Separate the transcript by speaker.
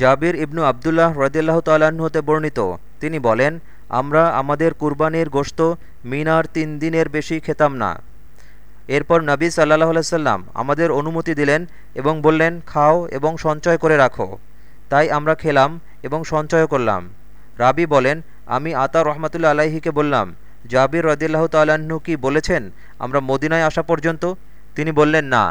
Speaker 1: জাবির ইবনু আবদুল্লাহ রদিল্লাহ তাল্লাহ্ন হতে বর্ণিত। তিনি বলেন, আমরা আমাদের কুরবানির গোশত মিনার তিন দিনের বেশি খেতাম না। এরপর নবী সাল্লাহ আলাইসাল্লাম আমাদের অনুমতি দিলেন এবং বললেন, খাও এবং সঞ্চয় করে রাখো। তাই আমরা খেলাম এবং সঞ্চয় করলাম। রাবি বলেন, আমি আতা রহমাতুল্লা আলাহিকে বললাম, জাবির রদিল্লাহ তাল্লাহ্ন কি বলেছেন, আমরা মদিনায় আসা পর্যন্ত? তিনি বললেন, না।